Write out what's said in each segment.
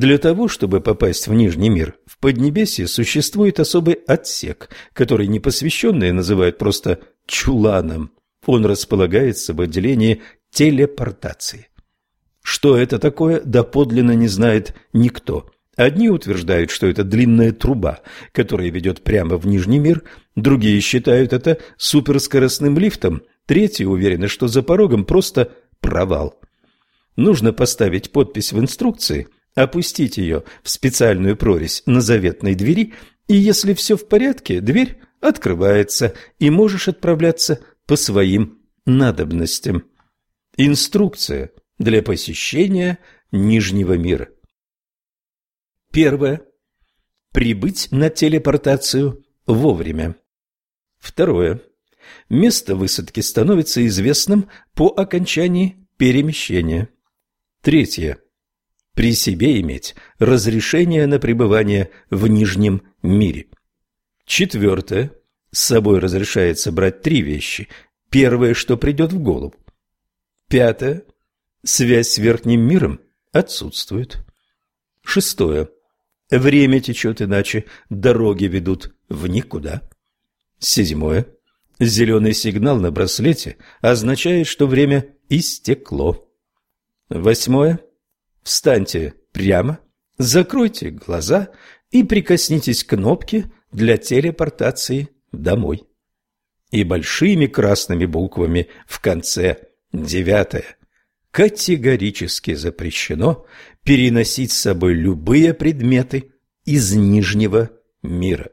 Для того, чтобы попасть в Нижний мир, в Поднебесье существует особый отсек, который непосвященные называют просто «чуланом». Он располагается в отделении телепортации. Что это такое, доподлинно не знает никто. Одни утверждают, что это длинная труба, которая ведет прямо в Нижний мир, другие считают это суперскоростным лифтом, третьи уверены, что за порогом просто провал. Нужно поставить подпись в инструкции, опустить ее в специальную прорезь на заветной двери, и если все в порядке, дверь открывается, и можешь отправляться по своим надобностям. Инструкция для посещения Нижнего мира. Первое. Прибыть на телепортацию вовремя. Второе. Место высадки становится известным по окончании перемещения. Третье. При себе иметь разрешение на пребывание в Нижнем мире. Четвертое. С собой разрешается брать три вещи. Первое, что придет в голову. Пятое. Связь с верхним миром отсутствует. Шестое. Время течет иначе, дороги ведут в никуда. Седьмое. Зеленый сигнал на браслете означает, что время истекло. Восьмое. Встаньте прямо, закройте глаза и прикоснитесь к кнопке для телепортации домой. И большими красными буквами в конце девятое. Категорически запрещено переносить с собой любые предметы из Нижнего мира.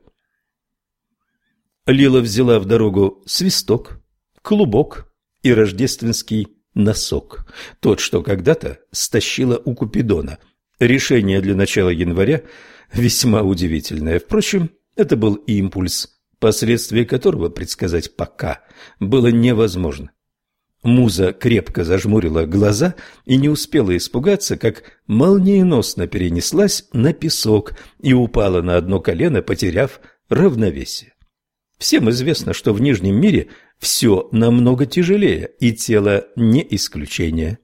Лила взяла в дорогу свисток, клубок и рождественский носок, тот, что когда-то стащила у Купидона. Решение для начала января весьма удивительное. Впрочем, это был импульс, последствия которого предсказать пока было невозможно. Муза крепко зажмурила глаза и не успела испугаться, как молниеносно перенеслась на песок и упала на одно колено, потеряв равновесие. Всем известно, что в Нижнем мире все намного тяжелее, и тело не исключение.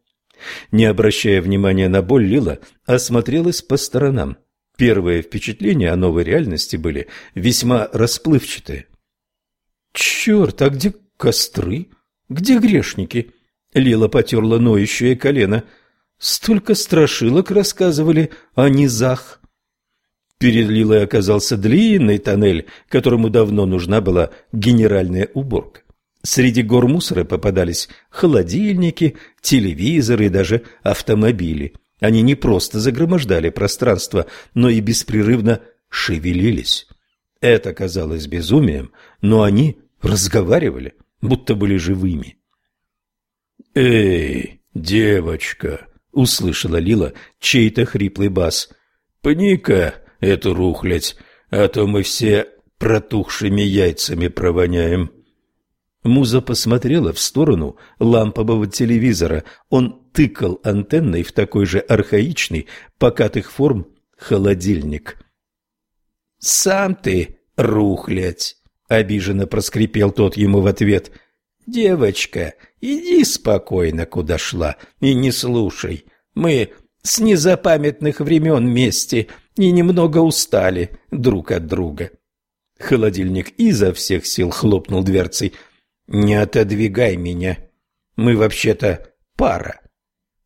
Не обращая внимания на боль, Лила осмотрелась по сторонам. Первые впечатления о новой реальности были весьма расплывчатые. «Черт, а где костры? Где грешники?» Лила потерла ноющее колено. «Столько страшилок рассказывали о низах». Перед Лилой оказался длинный тоннель, которому давно нужна была генеральная уборка. Среди гор мусора попадались холодильники, телевизоры и даже автомобили. Они не просто загромождали пространство, но и беспрерывно шевелились. Это казалось безумием, но они разговаривали, будто были живыми. «Эй, девочка!» — услышала Лила чей-то хриплый бас. «Пни-ка эту рухлядь, а то мы все протухшими яйцами провоняем». Муза посмотрела в сторону лампового телевизора. Он тыкал антенной в такой же архаичный, покатых форм, холодильник. «Сам ты, рухлядь!» — обиженно проскрипел тот ему в ответ. «Девочка, иди спокойно, куда шла, и не слушай. Мы с незапамятных времен вместе и немного устали друг от друга». Холодильник изо всех сил хлопнул дверцей — «Не отодвигай меня. Мы вообще-то пара».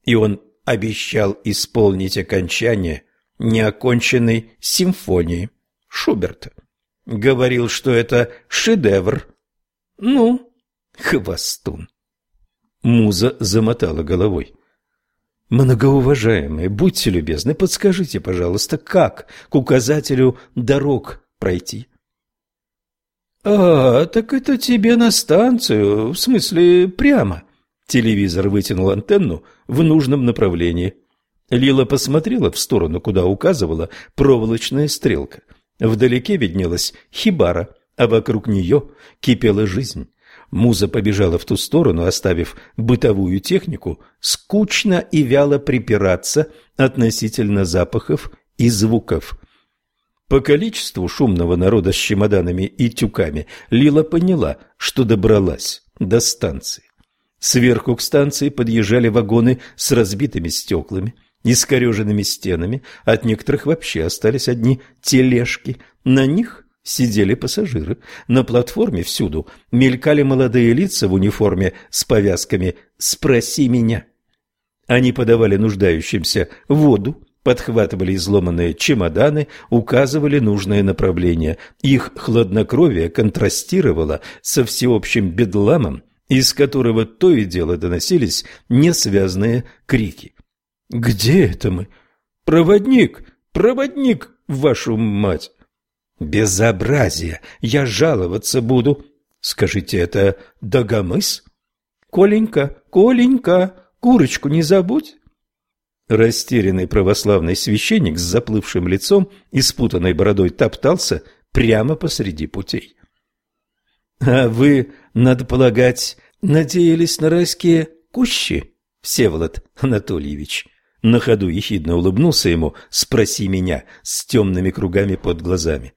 И он обещал исполнить окончание неоконченной симфонии Шуберта. Говорил, что это шедевр. Ну, хвостун. Муза замотала головой. Многоуважаемые, будьте любезны, подскажите, пожалуйста, как к указателю дорог пройти? «А, так это тебе на станцию, в смысле прямо». Телевизор вытянул антенну в нужном направлении. Лила посмотрела в сторону, куда указывала проволочная стрелка. Вдалеке виднелась хибара, а вокруг нее кипела жизнь. Муза побежала в ту сторону, оставив бытовую технику скучно и вяло припираться относительно запахов и звуков. По количеству шумного народа с чемоданами и тюками Лила поняла, что добралась до станции. Сверху к станции подъезжали вагоны с разбитыми стеклами. искореженными стенами, от некоторых вообще остались одни тележки. На них сидели пассажиры. На платформе всюду мелькали молодые лица в униформе с повязками «Спроси меня». Они подавали нуждающимся воду, подхватывали изломанные чемоданы, указывали нужное направление. Их хладнокровие контрастировало со всеобщим бедламом, из которого то и дело доносились несвязные крики. «Где это мы? Проводник! Проводник, вашу мать!» «Безобразие! Я жаловаться буду!» «Скажите, это Дагомыс?» «Коленька, Коленька, курочку не забудь!» Растерянный православный священник с заплывшим лицом и спутанной бородой топтался прямо посреди путей. — А вы, надо полагать, надеялись на райские кущи, Всеволод Анатольевич? На ходу ехидно улыбнулся ему «Спроси меня» с темными кругами под глазами.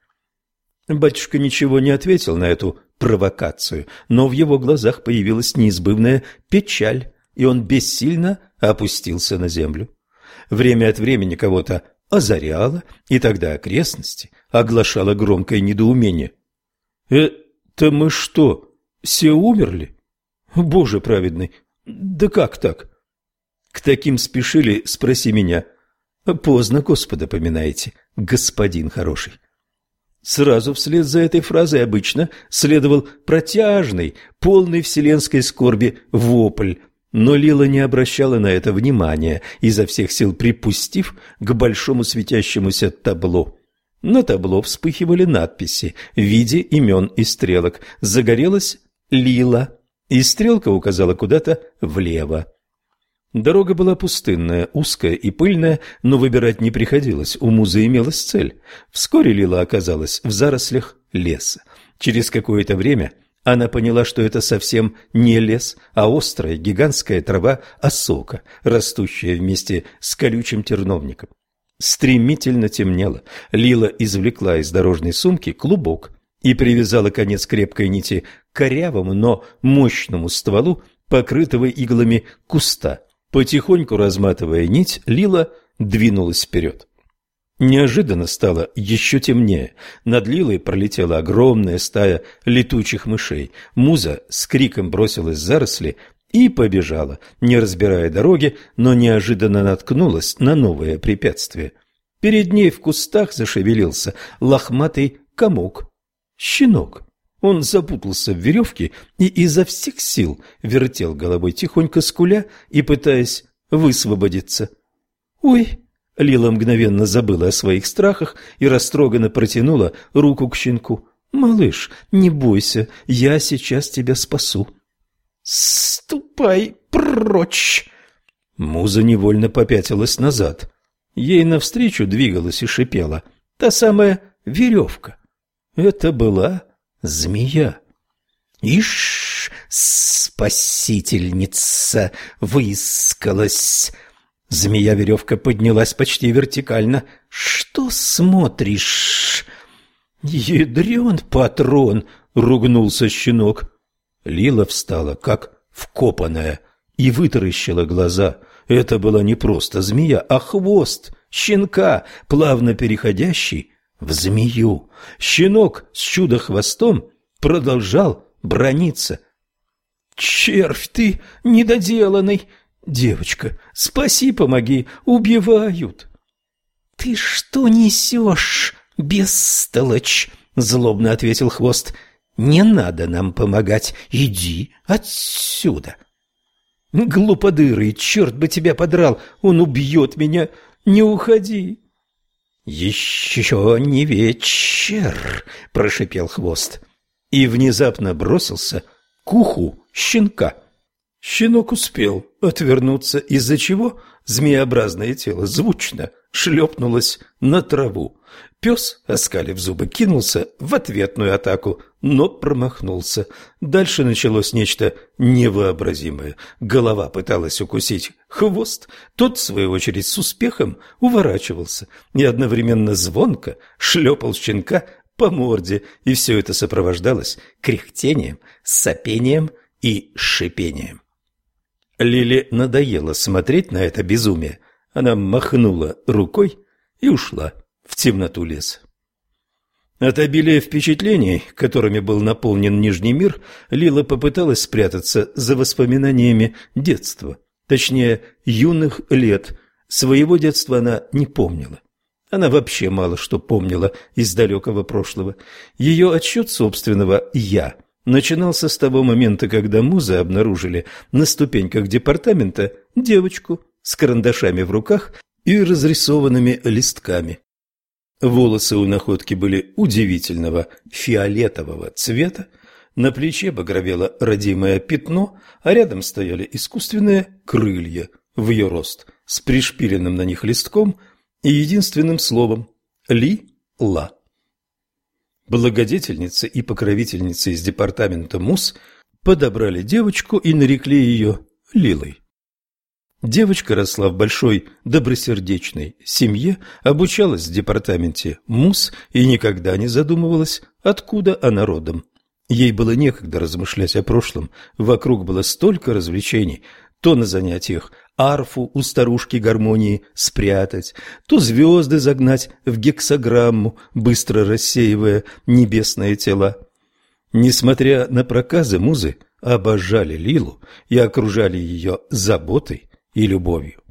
Батюшка ничего не ответил на эту провокацию, но в его глазах появилась неизбывная печаль, и он бессильно опустился на землю время от времени кого-то озаряло, и тогда окрестности оглашало громкое недоумение. «Это мы что, все умерли? Боже праведный, да как так?» К таким спешили, спроси меня. Поздно Господа поминаете, господин хороший. Сразу вслед за этой фразой обычно следовал протяжный, полный вселенской скорби вопль, но Лила не обращала на это внимания, изо всех сил припустив к большому светящемуся табло. На табло вспыхивали надписи в виде имен и стрелок. Загорелась Лила, и стрелка указала куда-то влево. Дорога была пустынная, узкая и пыльная, но выбирать не приходилось, у музы имелась цель. Вскоре Лила оказалась в зарослях леса. Через какое-то время она поняла, что это совсем не лес, а острая гигантская трава осока, растущая вместе с колючим терновником. Стремительно темнело. Лила извлекла из дорожной сумки клубок и привязала конец крепкой нити к корявому, но мощному стволу, покрытого иглами куста. Потихоньку разматывая нить, Лила двинулась вперед. Неожиданно стало еще темнее. Над Лилой пролетела огромная стая летучих мышей. Муза с криком бросилась в заросли и побежала, не разбирая дороги, но неожиданно наткнулась на новое препятствие. Перед ней в кустах зашевелился лохматый комок. Щенок. Он запутался в веревке и изо всех сил вертел головой тихонько скуля и пытаясь высвободиться. «Ой!» Лила мгновенно забыла о своих страхах и растроганно протянула руку к щенку. «Малыш, не бойся, я сейчас тебя спасу». «Ступай прочь!» Муза невольно попятилась назад. Ей навстречу двигалась и шипела та самая веревка. Это была змея. «Ишь, спасительница выискалась!» Змея-веревка поднялась почти вертикально. «Что смотришь?» «Ядрен патрон!» — ругнулся щенок. Лила встала, как вкопанная, и вытаращила глаза. Это была не просто змея, а хвост щенка, плавно переходящий в змею. Щенок с чудо-хвостом продолжал брониться. «Червь ты недоделанный!» «Девочка, спаси, помоги, убивают!» «Ты что несешь, бестолочь?» — злобно ответил хвост. «Не надо нам помогать, иди отсюда!» «Глуподырый, черт бы тебя подрал, он убьет меня, не уходи!» «Еще не вечер!» — прошипел хвост и внезапно бросился к уху щенка. Щенок успел отвернуться, из-за чего змееобразное тело звучно шлепнулось на траву. Пес, оскалив зубы, кинулся в ответную атаку, но промахнулся. Дальше началось нечто невообразимое. Голова пыталась укусить хвост, тот, в свою очередь, с успехом уворачивался и одновременно звонко шлепал щенка по морде, и все это сопровождалось кряхтением, сопением и шипением. Лиле надоело смотреть на это безумие. Она махнула рукой и ушла в темноту леса. От обилия впечатлений, которыми был наполнен Нижний мир, Лила попыталась спрятаться за воспоминаниями детства, точнее, юных лет. Своего детства она не помнила. Она вообще мало что помнила из далекого прошлого. Ее отсчет собственного «я» начинался с того момента, когда музы обнаружили на ступеньках департамента девочку с карандашами в руках и разрисованными листками. Волосы у находки были удивительного фиолетового цвета, на плече багровело родимое пятно, а рядом стояли искусственные крылья в ее рост с пришпиленным на них листком и единственным словом «Ли-Ла». Благодетельницы и покровительницы из департамента МУС подобрали девочку и нарекли ее Лилой. Девочка росла в большой добросердечной семье, обучалась в департаменте МУС и никогда не задумывалась, откуда она родом. Ей было некогда размышлять о прошлом, вокруг было столько развлечений, то на занятиях арфу у старушки гармонии спрятать, то звезды загнать в гексограмму, быстро рассеивая небесные тела. Несмотря на проказы, музы обожали Лилу и окружали ее заботой и любовью.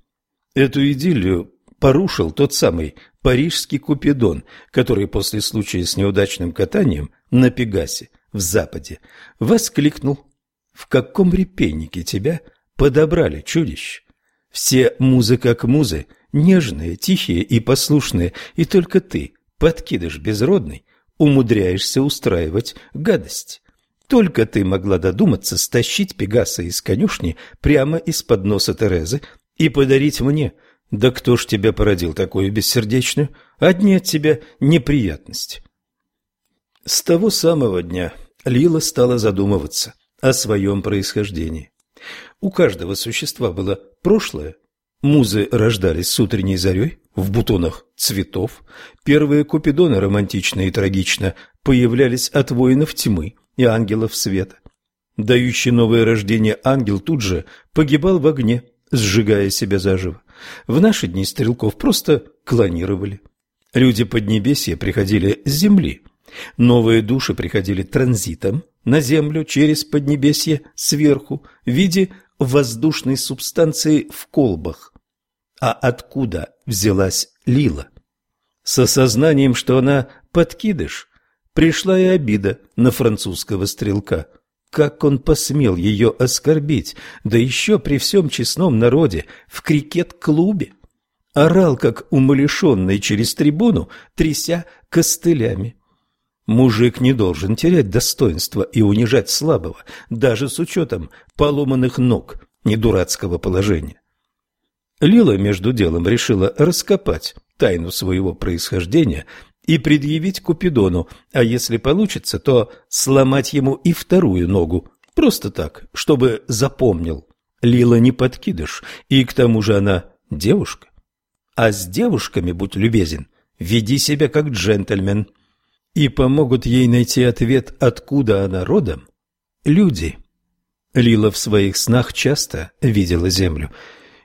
Эту идиллию порушил тот самый парижский Купидон, который после случая с неудачным катанием на Пегасе в Западе воскликнул «В каком репейнике тебя подобрали, чудищ?» Все музы как музы, нежные, тихие и послушные, и только ты, подкидыш безродный, умудряешься устраивать гадость. Только ты могла додуматься стащить Пегаса из конюшни прямо из-под носа Терезы и подарить мне. Да кто ж тебя породил такую бессердечную? Одни от тебя неприятности. С того самого дня Лила стала задумываться о своем происхождении. У каждого существа было прошлое. Музы рождались с утренней зарей в бутонах цветов. Первые купидоны романтично и трагично появлялись от воинов тьмы и ангелов света. Дающий новое рождение ангел тут же погибал в огне, сжигая себя заживо. В наши дни стрелков просто клонировали. Люди Поднебесья приходили с земли. Новые души приходили транзитом на землю через Поднебесье сверху в виде воздушной субстанции в колбах. А откуда взялась Лила? С осознанием, что она подкидыш, Пришла и обида на французского стрелка. Как он посмел ее оскорбить, да еще при всем честном народе, в крикет-клубе? Орал, как умалишенный через трибуну, тряся костылями. Мужик не должен терять достоинство и унижать слабого, даже с учетом поломанных ног, не дурацкого положения. Лила между делом решила раскопать тайну своего происхождения и предъявить Купидону, а если получится, то сломать ему и вторую ногу, просто так, чтобы запомнил. Лила не подкидыш, и к тому же она девушка. А с девушками, будь любезен, веди себя как джентльмен. И помогут ей найти ответ, откуда она родом, люди. Лила в своих снах часто видела землю.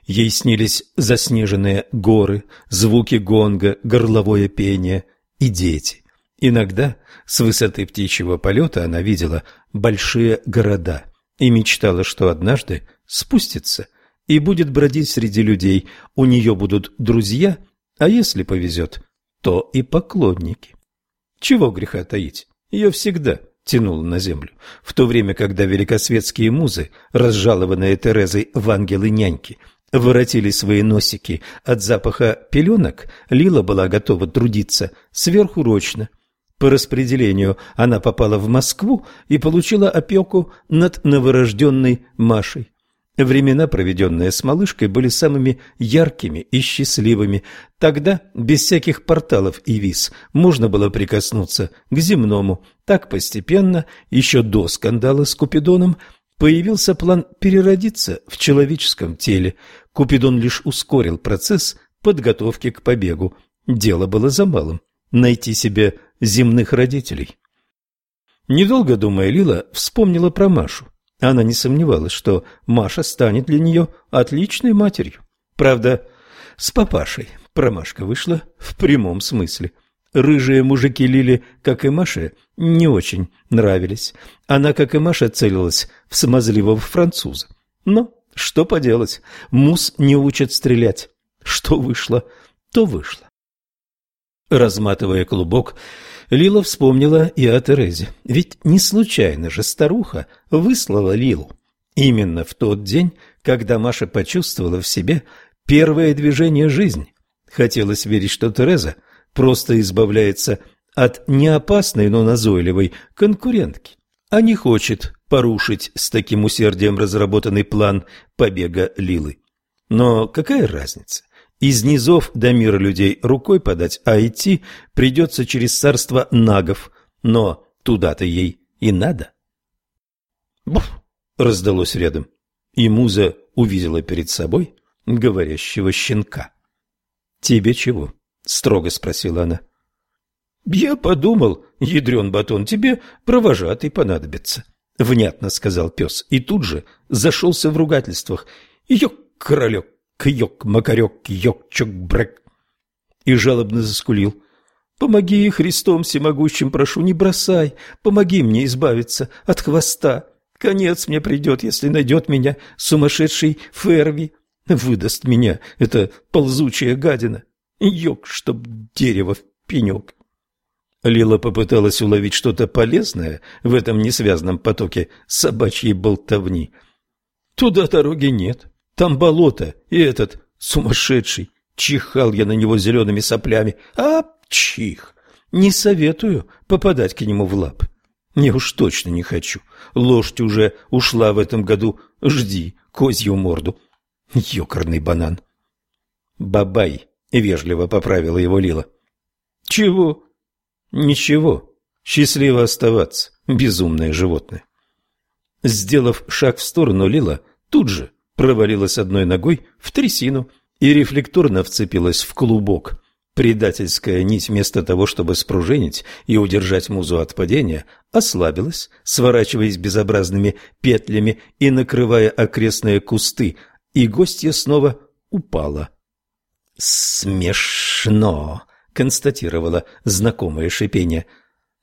Ей снились заснеженные горы, звуки гонга, горловое пение – и дети. Иногда с высоты птичьего полета она видела большие города и мечтала, что однажды спустится и будет бродить среди людей. У нее будут друзья, а если повезет, то и поклонники. Чего греха таить? Ее всегда тянуло на землю. В то время, когда великосветские музы, разжалованные Терезой в ангелы-няньки – воротили свои носики от запаха пеленок, Лила была готова трудиться сверхурочно. По распределению она попала в Москву и получила опеку над новорожденной Машей. Времена, проведенные с малышкой, были самыми яркими и счастливыми. Тогда, без всяких порталов и виз, можно было прикоснуться к земному. Так постепенно, еще до скандала с Купидоном, Появился план переродиться в человеческом теле. Купидон лишь ускорил процесс подготовки к побегу. Дело было за малым – найти себе земных родителей. Недолго думая, Лила вспомнила про Машу. Она не сомневалась, что Маша станет для нее отличной матерью. Правда, С папашей промашка вышла в прямом смысле. Рыжие мужики Лили, как и Маша, не очень нравились. Она, как и Маша, целилась в смазливого француза. Но что поделать, мус не учат стрелять. Что вышло, то вышло. Разматывая клубок, Лила вспомнила и о Терезе. Ведь не случайно же старуха выслала Лилу. Именно в тот день, когда Маша почувствовала в себе первое движение жизни. Хотелось верить, что Тереза просто избавляется от неопасной, но назойливой конкурентки, а не хочет порушить с таким усердием разработанный план побега Лилы. Но какая разница? Из низов до мира людей рукой подать, а идти придется через царство нагов, но туда-то ей и надо. Буф! раздалось рядом, и Муза увидела перед собой говорящего щенка. «Тебе чего?» — строго спросила она. «Я подумал, ядрен батон, тебе провожатый понадобится», — внятно сказал пес, и тут же зашелся в ругательствах. «Ёк, королек, кьёк, макарек, кьёк, чок, брэк!» И жалобно заскулил. «Помоги, Христом всемогущим прошу, не бросай, помоги мне избавиться от хвоста. Конец мне придет, если найдет меня сумасшедший Ферви, выдаст меня эта ползучая гадина. Ёк, чтоб дерево в пенек». Лила попыталась уловить что-то полезное в этом несвязном потоке собачьей болтовни. Туда дороги нет. Там болото, и этот сумасшедший. Чихал я на него зелеными соплями. А, чих! Не советую попадать к нему в лап. Не уж точно не хочу. Лошадь уже ушла в этом году. Жди козью морду. Ёкарный банан. Бабай, вежливо поправила его Лила. Чего? Ничего. Счастливо оставаться, безумное животное. Сделав шаг в сторону, Лила тут же провалилась одной ногой в трясину и рефлекторно вцепилась в клубок. Предательская нить вместо того, чтобы спружинить и удержать музу от падения, ослабилась, сворачиваясь безобразными петлями и накрывая окрестные кусты, и гостья снова упала. «Смешно!» — констатировала знакомое шипение.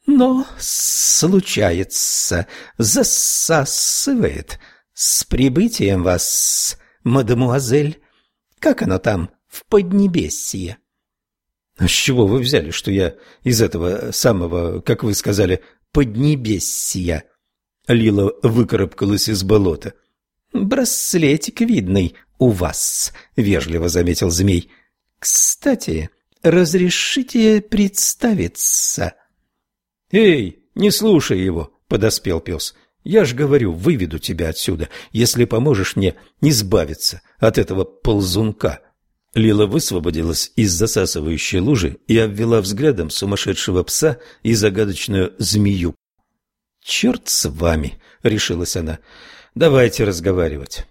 «Но случается, засасывает. «С прибытием вас, мадемуазель! Как оно там, в Поднебесье?» «А «С чего вы взяли, что я из этого самого, как вы сказали, Поднебесья?» Лила выкарабкалась из болота. «Браслетик видный у вас», — вежливо заметил змей. «Кстати, разрешите представиться?» «Эй, не слушай его», — подоспел пес. Я ж говорю, выведу тебя отсюда, если поможешь мне избавиться от этого ползунка. Лила высвободилась из засасывающей лужи и обвела взглядом сумасшедшего пса и загадочную змею. «Черт с вами!» — решилась она. «Давайте разговаривать.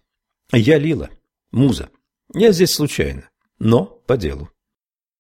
Я Лила, муза. Я здесь случайно, но по делу.